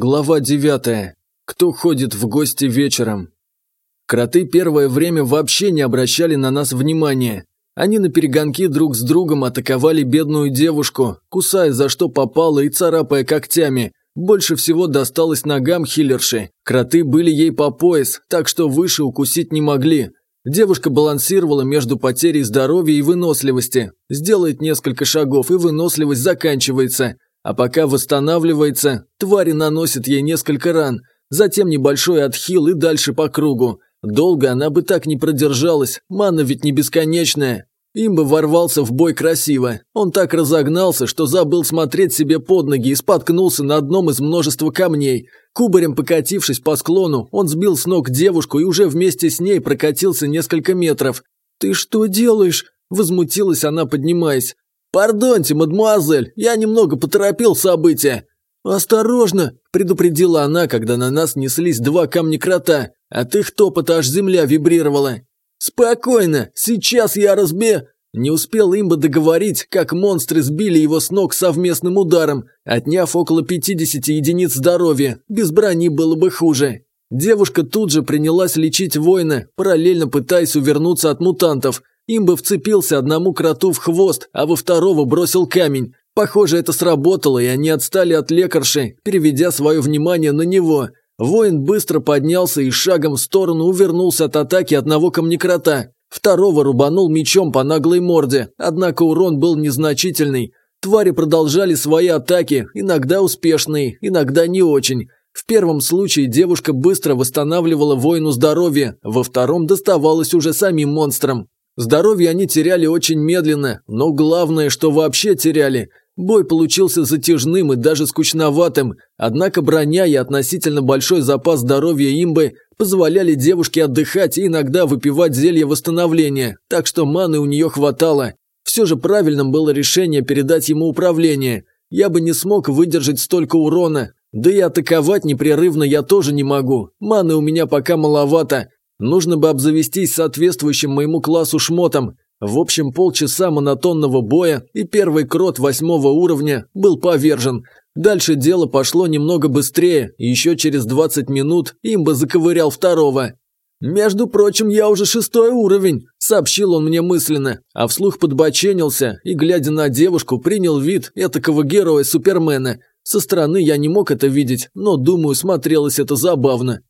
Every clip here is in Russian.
Глава 9. Кто ходит в гости вечером? Кроты первое время вообще не обращали на нас внимания. Они на перегонки друг с другом атаковали бедную девушку, кусая за что попало и царапая когтями. Больше всего досталось ногам хиллерши. Кроты были ей по пояс, так что выше укусить не могли. Девушка балансировала между потерей здоровья и выносливости. Сделает несколько шагов, и выносливость заканчивается – а пока восстанавливается, твари наносят ей несколько ран, затем небольшой отхил и дальше по кругу. Долго она бы так не продержалась, мана ведь не бесконечная. Им бы ворвался в бой красиво. Он так разогнался, что забыл смотреть себе под ноги и споткнулся на одном из множества камней. Кубарем покатившись по склону, он сбил с ног девушку и уже вместе с ней прокатился несколько метров. «Ты что делаешь?» – возмутилась она, поднимаясь. «Пардоньте, мадмуазель, я немного поторопил события». «Осторожно!» – предупредила она, когда на нас неслись два камня-крота. От их топота аж земля вибрировала. «Спокойно, сейчас я разбе...» Не успел имба договорить, как монстры сбили его с ног совместным ударом, отняв около 50 единиц здоровья. Без брони было бы хуже. Девушка тут же принялась лечить воина, параллельно пытаясь увернуться от мутантов. Им бы вцепился одному кроту в хвост, а во второго бросил камень. Похоже, это сработало, и они отстали от лекарши, переведя свое внимание на него. Воин быстро поднялся и шагом в сторону увернулся от атаки одного камнекрота. Второго рубанул мечом по наглой морде, однако урон был незначительный. Твари продолжали свои атаки, иногда успешные, иногда не очень. В первом случае девушка быстро восстанавливала воину здоровье, во втором доставалось уже самим монстрам. Здоровье они теряли очень медленно, но главное, что вообще теряли. Бой получился затяжным и даже скучноватым, однако броня и относительно большой запас здоровья имбы позволяли девушке отдыхать и иногда выпивать зелье восстановления, так что маны у нее хватало. Все же правильным было решение передать ему управление. Я бы не смог выдержать столько урона, да и атаковать непрерывно я тоже не могу, маны у меня пока маловато, Нужно бы обзавестись соответствующим моему классу шмотом. В общем, полчаса монотонного боя, и первый крот восьмого уровня был повержен. Дальше дело пошло немного быстрее, еще через 20 минут имба заковырял второго. «Между прочим, я уже шестой уровень», – сообщил он мне мысленно, а вслух подбоченился и, глядя на девушку, принял вид этакого героя Супермена. Со стороны я не мог это видеть, но, думаю, смотрелось это забавно.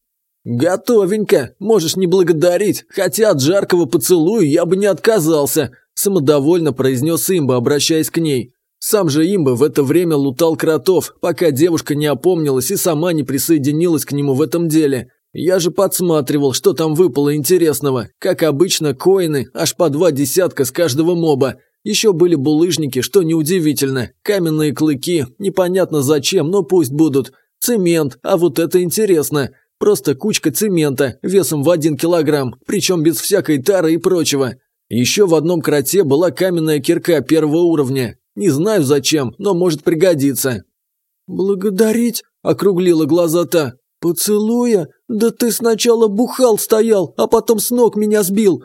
«Готовенько, можешь не благодарить, хотя от жаркого поцелуя я бы не отказался», самодовольно произнес имба, обращаясь к ней. Сам же имба в это время лутал кротов, пока девушка не опомнилась и сама не присоединилась к нему в этом деле. Я же подсматривал, что там выпало интересного. Как обычно, коины, аж по два десятка с каждого моба. Еще были булыжники, что неудивительно. Каменные клыки, непонятно зачем, но пусть будут. Цемент, а вот это интересно. Просто кучка цемента весом в один килограмм, причем без всякой тары и прочего. Еще в одном кроте была каменная кирка первого уровня. Не знаю зачем, но может пригодиться. «Благодарить?» – округлила глаза та. «Поцелуя? Да ты сначала бухал стоял, а потом с ног меня сбил.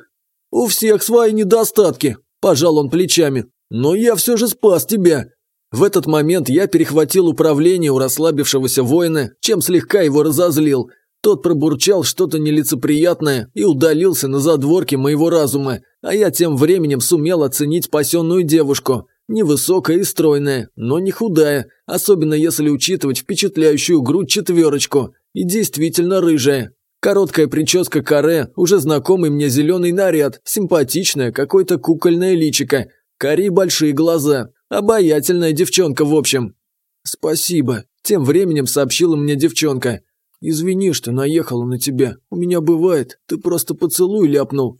У всех свои недостатки», – пожал он плечами. «Но я все же спас тебя». В этот момент я перехватил управление у расслабившегося воина, чем слегка его разозлил – тот пробурчал что-то нелицеприятное и удалился на задворке моего разума, а я тем временем сумел оценить спасенную девушку. Невысокая и стройная, но не худая, особенно если учитывать впечатляющую грудь четверочку, и действительно рыжая. Короткая прическа каре, уже знакомый мне зеленый наряд, симпатичная, какое-то кукольное личико, кари большие глаза, обаятельная девчонка в общем. «Спасибо», – тем временем сообщила мне девчонка. «Извини, что наехала на тебя. У меня бывает. Ты просто поцелуй ляпнул».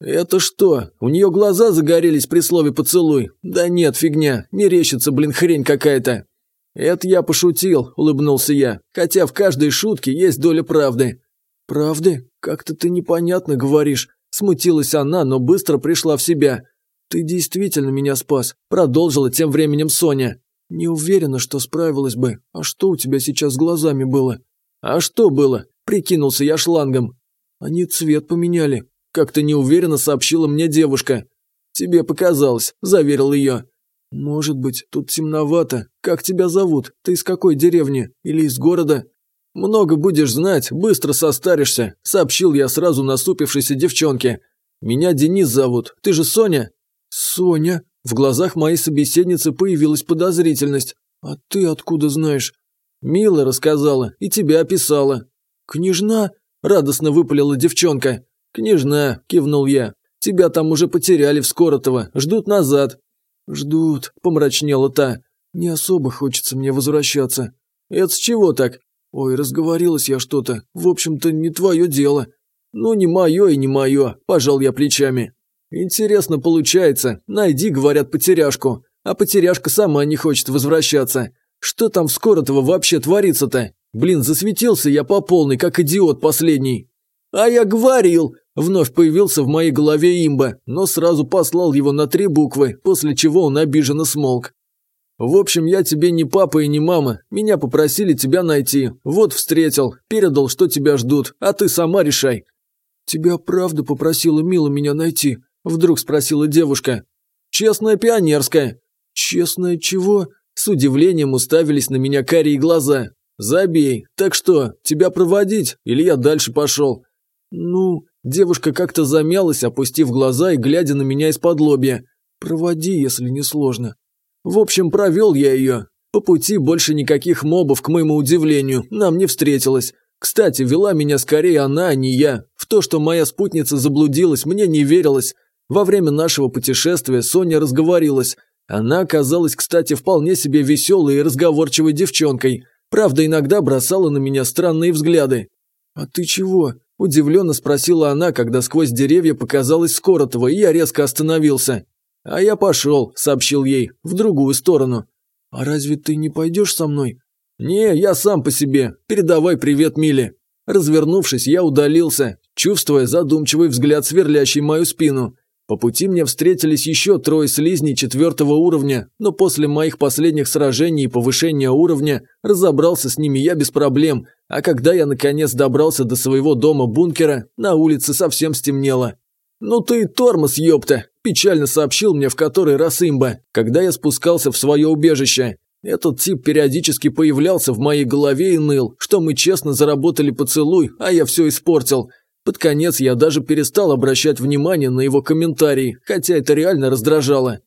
«Это что? У нее глаза загорелись при слове «поцелуй»?» «Да нет, фигня. Мерещится, блин, хрень какая-то». «Это я пошутил», – улыбнулся я. «Хотя в каждой шутке есть доля правды». «Правды? Как-то ты непонятно говоришь». Смутилась она, но быстро пришла в себя. «Ты действительно меня спас», – продолжила тем временем Соня. «Не уверена, что справилась бы. А что у тебя сейчас с глазами было?» «А что было?» – прикинулся я шлангом. «Они цвет поменяли», – как-то неуверенно сообщила мне девушка. «Тебе показалось», – заверил ее. «Может быть, тут темновато. Как тебя зовут? Ты из какой деревни? Или из города?» «Много будешь знать, быстро состаришься», – сообщил я сразу насупившейся девчонке. «Меня Денис зовут. Ты же Соня?» «Соня?» В глазах моей собеседницы появилась подозрительность. «А ты откуда знаешь?» «Мила рассказала и тебя описала». «Княжна?» – радостно выпалила девчонка. «Княжна», – кивнул я. «Тебя там уже потеряли в Скоротово, ждут назад». «Ждут», – помрачнела та. «Не особо хочется мне возвращаться». «Это с чего так?» «Ой, разговорилась я что-то. В общем-то, не твое дело». «Ну, не мое и не мое», – пожал я плечами. «Интересно получается. Найди, говорят, потеряшку. А потеряшка сама не хочет возвращаться. Что там в Скоротово вообще творится-то? Блин, засветился я по полной, как идиот последний». «А я говорил!» Вновь появился в моей голове имба, но сразу послал его на три буквы, после чего он обиженно смолк. «В общем, я тебе не папа и не мама. Меня попросили тебя найти. Вот встретил, передал, что тебя ждут, а ты сама решай». «Тебя правда попросила Мила меня найти?» Вдруг спросила девушка. «Честная пионерская». «Честная чего?» С удивлением уставились на меня карие глаза. «Забей. Так что, тебя проводить? Или я дальше пошел?» «Ну...» Девушка как-то замялась, опустив глаза и глядя на меня из-под лобья. «Проводи, если не сложно». В общем, провел я ее. По пути больше никаких мобов, к моему удивлению, нам не встретилось. Кстати, вела меня скорее она, а не я. В то, что моя спутница заблудилась, мне не верилось. Во время нашего путешествия Соня разговорилась. Она оказалась, кстати, вполне себе веселой и разговорчивой девчонкой. Правда, иногда бросала на меня странные взгляды. «А ты чего?» – удивленно спросила она, когда сквозь деревья показалось Скоротова, и я резко остановился. «А я пошел», – сообщил ей, – «в другую сторону». «А разве ты не пойдешь со мной?» «Не, я сам по себе. Передавай привет Миле». Развернувшись, я удалился, чувствуя задумчивый взгляд, сверлящий мою спину. По пути мне встретились еще трое слизней четвертого уровня, но после моих последних сражений и повышения уровня разобрался с ними я без проблем, а когда я наконец добрался до своего дома-бункера, на улице совсем стемнело. «Ну ты тормоз, ёпта!» – печально сообщил мне в который раз имба, когда я спускался в свое убежище. Этот тип периодически появлялся в моей голове и ныл, что мы честно заработали поцелуй, а я все испортил – под конец я даже перестал обращать внимание на его комментарии, хотя это реально раздражало.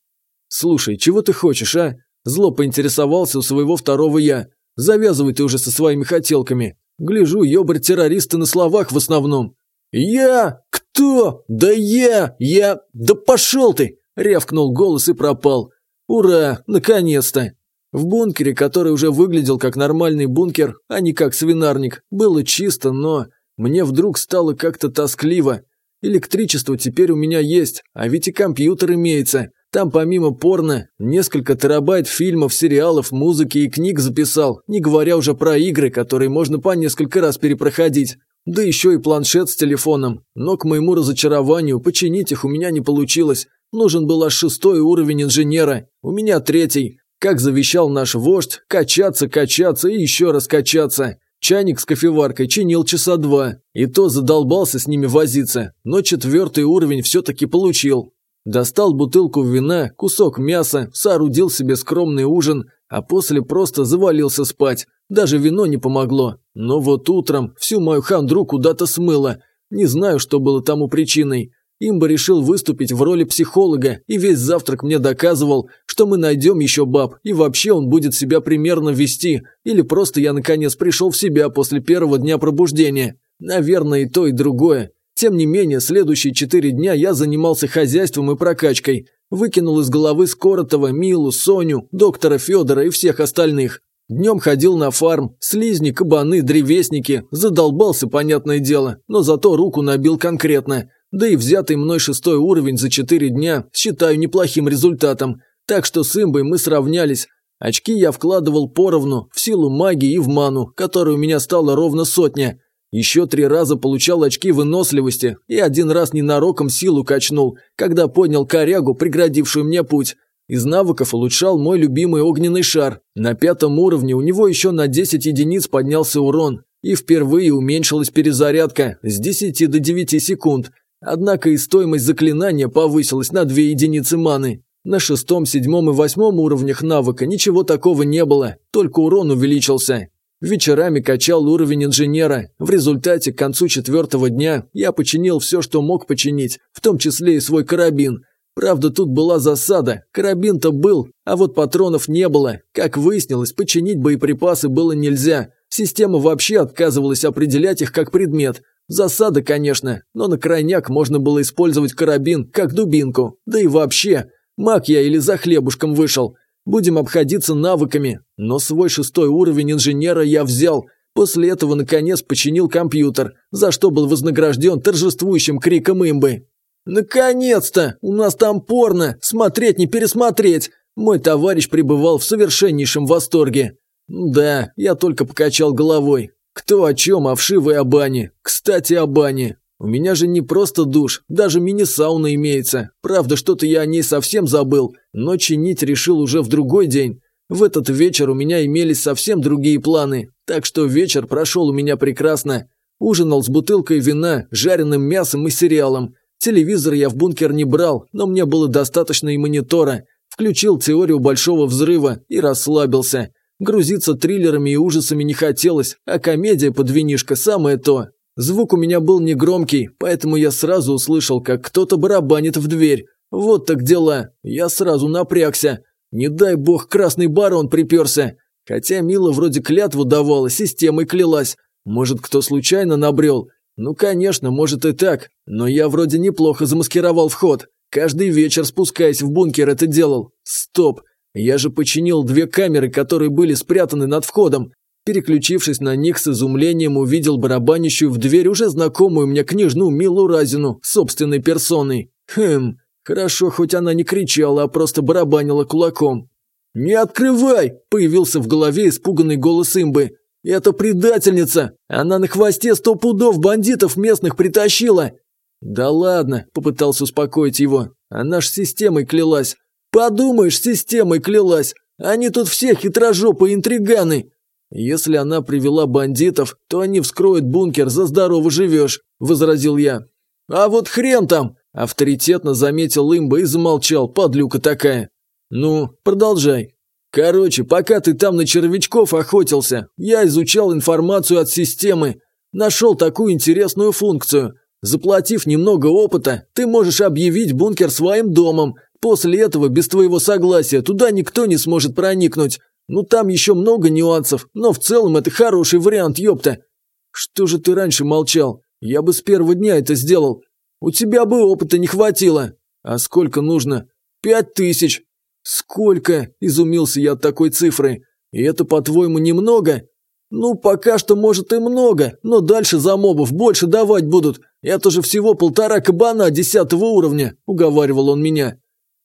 «Слушай, чего ты хочешь, а?» Зло поинтересовался у своего второго я. «Завязывай ты уже со своими хотелками. Гляжу, ёбарь-террористы на словах в основном». «Я? Кто? Да я! Я... Да пошел ты!» Рявкнул голос и пропал. «Ура! Наконец-то!» В бункере, который уже выглядел как нормальный бункер, а не как свинарник, было чисто, но... Мне вдруг стало как-то тоскливо. Электричество теперь у меня есть, а ведь и компьютер имеется. Там помимо порно несколько терабайт фильмов, сериалов, музыки и книг записал, не говоря уже про игры, которые можно по несколько раз перепроходить. Да еще и планшет с телефоном. Но к моему разочарованию починить их у меня не получилось. Нужен был аж шестой уровень инженера. У меня третий. Как завещал наш вождь, качаться, качаться и еще раз качаться. Чайник с кофеваркой чинил часа два, и то задолбался с ними возиться, но четвертый уровень все-таки получил. Достал бутылку вина, кусок мяса, соорудил себе скромный ужин, а после просто завалился спать. Даже вино не помогло. Но вот утром всю мою хандру куда-то смыло. Не знаю, что было тому причиной. Имба решил выступить в роли психолога и весь завтрак мне доказывал, что мы найдем еще баб, и вообще он будет себя примерно вести, или просто я наконец пришел в себя после первого дня пробуждения. Наверное, и то, и другое. Тем не менее, следующие четыре дня я занимался хозяйством и прокачкой. Выкинул из головы Скоротова, Милу, Соню, доктора Федора и всех остальных. Днем ходил на фарм, слизни, кабаны, древесники, задолбался, понятное дело, но зато руку набил конкретно – да и взятый мной шестой уровень за четыре дня считаю неплохим результатом, так что с имбой мы сравнялись. Очки я вкладывал поровну, в силу магии и в ману, которой у меня стало ровно сотня. Еще три раза получал очки выносливости и один раз ненароком силу качнул, когда поднял корягу, преградившую мне путь. Из навыков улучшал мой любимый огненный шар. На пятом уровне у него еще на 10 единиц поднялся урон. И впервые уменьшилась перезарядка с 10 до 9 секунд. Однако и стоимость заклинания повысилась на две единицы маны. На шестом, седьмом и восьмом уровнях навыка ничего такого не было, только урон увеличился. Вечерами качал уровень инженера. В результате, к концу четвертого дня, я починил все, что мог починить, в том числе и свой карабин. Правда, тут была засада. Карабин-то был, а вот патронов не было. Как выяснилось, починить боеприпасы было нельзя. Система вообще отказывалась определять их как предмет. Засада, конечно, но на крайняк можно было использовать карабин как дубинку. Да и вообще, маг я или за хлебушком вышел. Будем обходиться навыками, но свой шестой уровень инженера я взял. После этого, наконец, починил компьютер, за что был вознагражден торжествующим криком имбы. «Наконец-то! У нас там порно! Смотреть не пересмотреть!» Мой товарищ пребывал в совершеннейшем восторге. Да, я только покачал головой. Кто о чем, а вшивой о бане. Кстати, о бане. У меня же не просто душ, даже мини-сауна имеется. Правда, что-то я о ней совсем забыл, но чинить решил уже в другой день. В этот вечер у меня имелись совсем другие планы, так что вечер прошел у меня прекрасно. Ужинал с бутылкой вина, жареным мясом и сериалом. Телевизор я в бункер не брал, но мне было достаточно и монитора. Включил теорию большого взрыва и расслабился. Грузиться триллерами и ужасами не хотелось, а комедия под винишко самое то. Звук у меня был негромкий, поэтому я сразу услышал, как кто-то барабанит в дверь. Вот так дела. Я сразу напрягся. Не дай бог красный барон приперся. Хотя Мила вроде клятву давала, системой клялась. Может, кто случайно набрел? Ну, конечно, может и так. Но я вроде неплохо замаскировал вход. Каждый вечер, спускаясь в бункер, это делал. Стоп. Я же починил две камеры, которые были спрятаны над входом. Переключившись на них, с изумлением увидел барабанящую в дверь уже знакомую мне княжну Милу Разину, собственной персоной. Хм, хорошо, хоть она не кричала, а просто барабанила кулаком. «Не открывай!» – появился в голове испуганный голос имбы. «Это предательница! Она на хвосте сто пудов бандитов местных притащила!» «Да ладно!» – попытался успокоить его. «Она ж системой клялась!» «Подумаешь, системой клялась! Они тут все хитрожопые интриганы!» «Если она привела бандитов, то они вскроют бункер, за здорово живешь», – возразил я. «А вот хрен там!» – авторитетно заметил имба и замолчал, подлюка такая. «Ну, продолжай». «Короче, пока ты там на червячков охотился, я изучал информацию от системы. Нашел такую интересную функцию. Заплатив немного опыта, ты можешь объявить бункер своим домом. После этого, без твоего согласия, туда никто не сможет проникнуть. Ну там еще много нюансов, но в целом это хороший вариант, ёпта. Что же ты раньше молчал? Я бы с первого дня это сделал. У тебя бы опыта не хватило. А сколько нужно? Пять тысяч. Сколько? Изумился я от такой цифры. И это, по-твоему, немного? Ну, пока что, может, и много, но дальше за мобов больше давать будут. Это же всего полтора кабана десятого уровня, уговаривал он меня.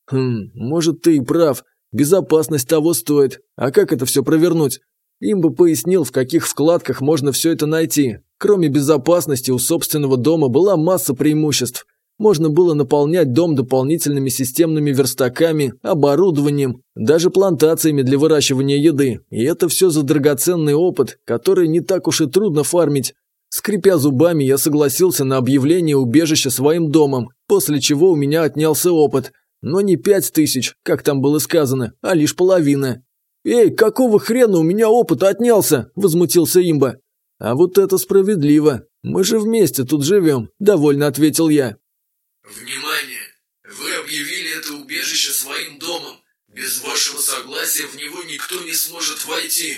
Хм, может, ты и прав. Безопасность того стоит. А как это все провернуть? Им бы пояснил, в каких вкладках можно все это найти. Кроме безопасности, у собственного дома была масса преимуществ. Можно было наполнять дом дополнительными системными верстаками, оборудованием, даже плантациями для выращивания еды. И это все за драгоценный опыт, который не так уж и трудно фармить. Скрипя зубами, я согласился на объявление убежища своим домом, после чего у меня отнялся опыт – но не пять тысяч, как там было сказано, а лишь половина. «Эй, какого хрена у меня опыт отнялся?» – возмутился имба. «А вот это справедливо. Мы же вместе тут живем», – довольно ответил я. «Внимание! Вы объявили это убежище своим домом. Без вашего согласия в него никто не сможет войти.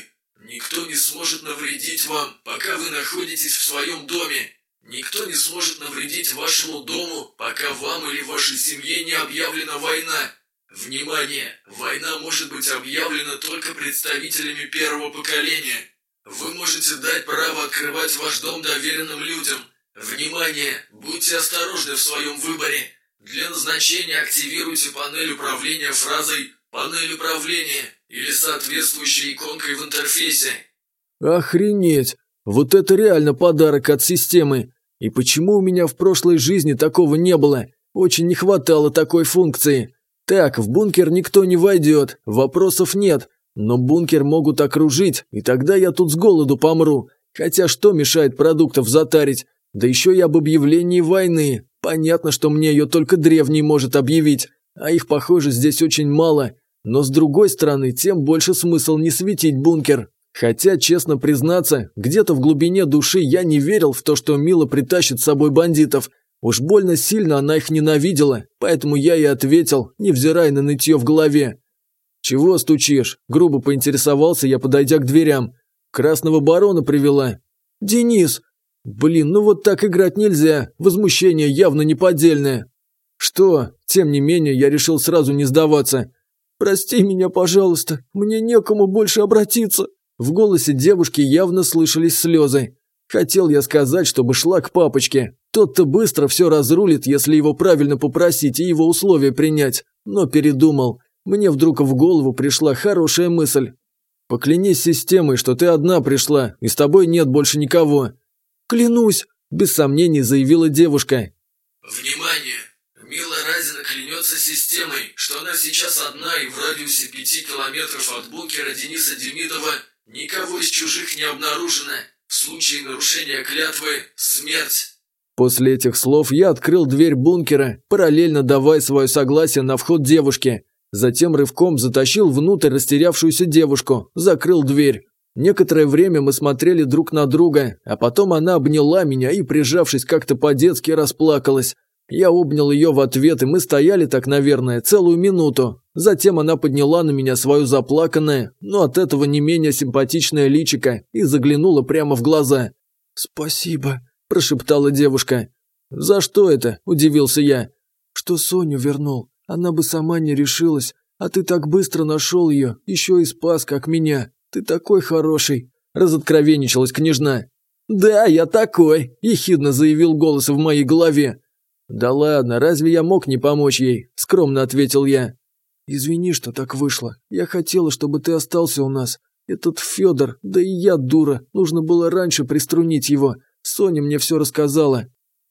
Никто не сможет навредить вам, пока вы находитесь в своем доме. Никто не сможет навредить вашему дому, пока вам или вашей семье не объявлена война. Внимание! Война может быть объявлена только представителями первого поколения. Вы можете дать право открывать ваш дом доверенным людям. Внимание! Будьте осторожны в своем выборе. Для назначения активируйте панель управления фразой «Панель управления» или соответствующей иконкой в интерфейсе. Охренеть! Вот это реально подарок от системы. И почему у меня в прошлой жизни такого не было? Очень не хватало такой функции. Так, в бункер никто не войдет, вопросов нет. Но бункер могут окружить, и тогда я тут с голоду помру. Хотя что мешает продуктов затарить? Да еще и об объявлении войны. Понятно, что мне ее только древний может объявить. а их, похоже, здесь очень мало. Но с другой стороны, тем больше смысл не светить бункер. Хотя, честно признаться, где-то в глубине души я не верил в то, что Мила притащит с собой бандитов. Уж больно сильно она их ненавидела, поэтому я и ответил, невзирая на нытье в голове. «Чего стучишь?» – грубо поинтересовался я, подойдя к дверям. «Красного барона привела». «Денис!» «Блин, ну вот так играть нельзя, возмущение явно неподдельное». «Что?» Тем не менее, я решил сразу не сдаваться. «Прости меня, пожалуйста, мне некому больше обратиться». В голосе девушки явно слышались слезы. Хотел я сказать, чтобы шла к папочке. Тот-то быстро все разрулит, если его правильно попросить и его условия принять. Но передумал. Мне вдруг в голову пришла хорошая мысль. «Поклянись системой, что ты одна пришла, и с тобой нет больше никого». «Клянусь», – без сомнений заявила девушка. «Внимание! Мила Разина клянется системой, что она сейчас одна и в радиусе пяти километров от бункера Дениса Демидова никого из чужих не обнаружено. В случае нарушения клятвы – смерть». После этих слов я открыл дверь бункера, параллельно давая свое согласие на вход девушки. Затем рывком затащил внутрь растерявшуюся девушку, закрыл дверь. Некоторое время мы смотрели друг на друга, а потом она обняла меня и, прижавшись как-то по-детски, расплакалась. Я обнял ее в ответ, и мы стояли так, наверное, целую минуту. Затем она подняла на меня свое заплаканное, но от этого не менее симпатичное личико и заглянула прямо в глаза. «Спасибо», – прошептала девушка. «За что это?» – удивился я. «Что Соню вернул. Она бы сама не решилась, а ты так быстро нашел ее, еще и спас, как меня. Ты такой хороший», – разоткровенничалась княжна. «Да, я такой», – ехидно заявил голос в моей голове. «Да ладно, разве я мог не помочь ей?» – скромно ответил я. «Извини, что так вышло. Я хотела, чтобы ты остался у нас. Этот Федор, да и я дура, нужно было раньше приструнить его. Соня мне все рассказала».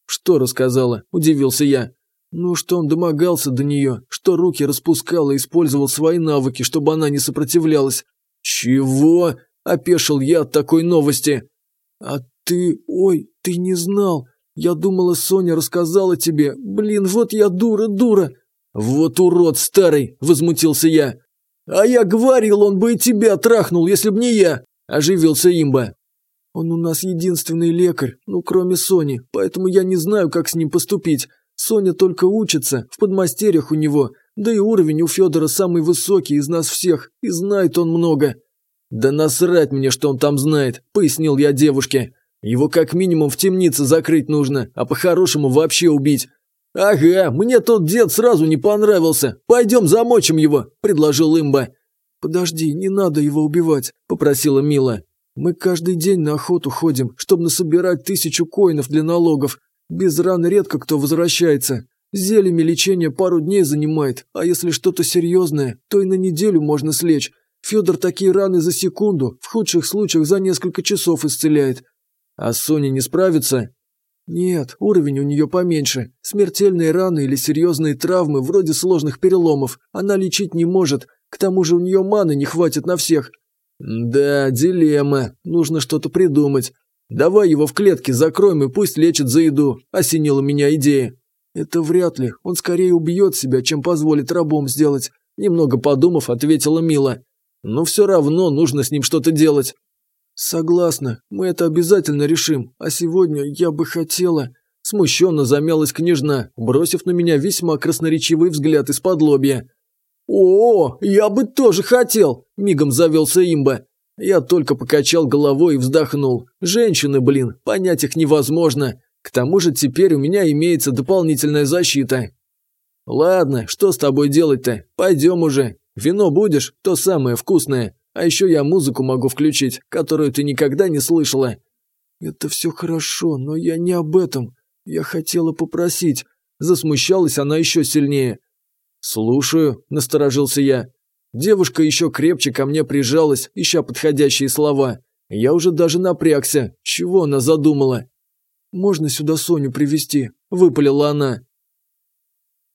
«Что рассказала?» – удивился я. Ну, что он домогался до нее, что руки распускал и использовал свои навыки, чтобы она не сопротивлялась. «Чего?» – опешил я от такой новости. «А ты... Ой, ты не знал. Я думала, Соня рассказала тебе. Блин, вот я дура, дура!» «Вот урод старый!» – возмутился я. «А я говорил, он бы и тебя трахнул, если б не я!» – оживился имба. «Он у нас единственный лекарь, ну кроме Сони, поэтому я не знаю, как с ним поступить. Соня только учится, в подмастерьях у него, да и уровень у Федора самый высокий из нас всех, и знает он много». «Да насрать мне, что он там знает», – пояснил я девушке. «Его как минимум в темнице закрыть нужно, а по-хорошему вообще убить». «Ага, мне тот дед сразу не понравился. Пойдем замочим его», – предложил имба. «Подожди, не надо его убивать», – попросила Мила. «Мы каждый день на охоту ходим, чтобы насобирать тысячу коинов для налогов. Без ран редко кто возвращается. Зельями лечение пару дней занимает, а если что-то серьезное, то и на неделю можно слечь. Федор такие раны за секунду, в худших случаях за несколько часов исцеляет. А Соня не справится? Нет, уровень у нее поменьше. Смертельные раны или серьезные травмы, вроде сложных переломов, она лечить не может. К тому же у нее маны не хватит на всех. Да, дилемма. Нужно что-то придумать. «Давай его в клетке закроем и пусть лечит за еду», – осенила меня идея. «Это вряд ли. Он скорее убьет себя, чем позволит рабом сделать», – немного подумав, ответила Мила. «Но все равно нужно с ним что-то делать». «Согласна. Мы это обязательно решим. А сегодня я бы хотела...» Смущенно замялась княжна, бросив на меня весьма красноречивый взгляд из-под лобья. «О, я бы тоже хотел!» – мигом завелся имба. Я только покачал головой и вздохнул. Женщины, блин, понять их невозможно. К тому же теперь у меня имеется дополнительная защита. Ладно, что с тобой делать-то? Пойдем уже. Вино будешь? То самое вкусное. А еще я музыку могу включить, которую ты никогда не слышала. Это все хорошо, но я не об этом. Я хотела попросить. Засмущалась она еще сильнее. «Слушаю», – насторожился я. Девушка еще крепче ко мне прижалась, ища подходящие слова. Я уже даже напрягся. Чего она задумала? «Можно сюда Соню привести? выпалила она.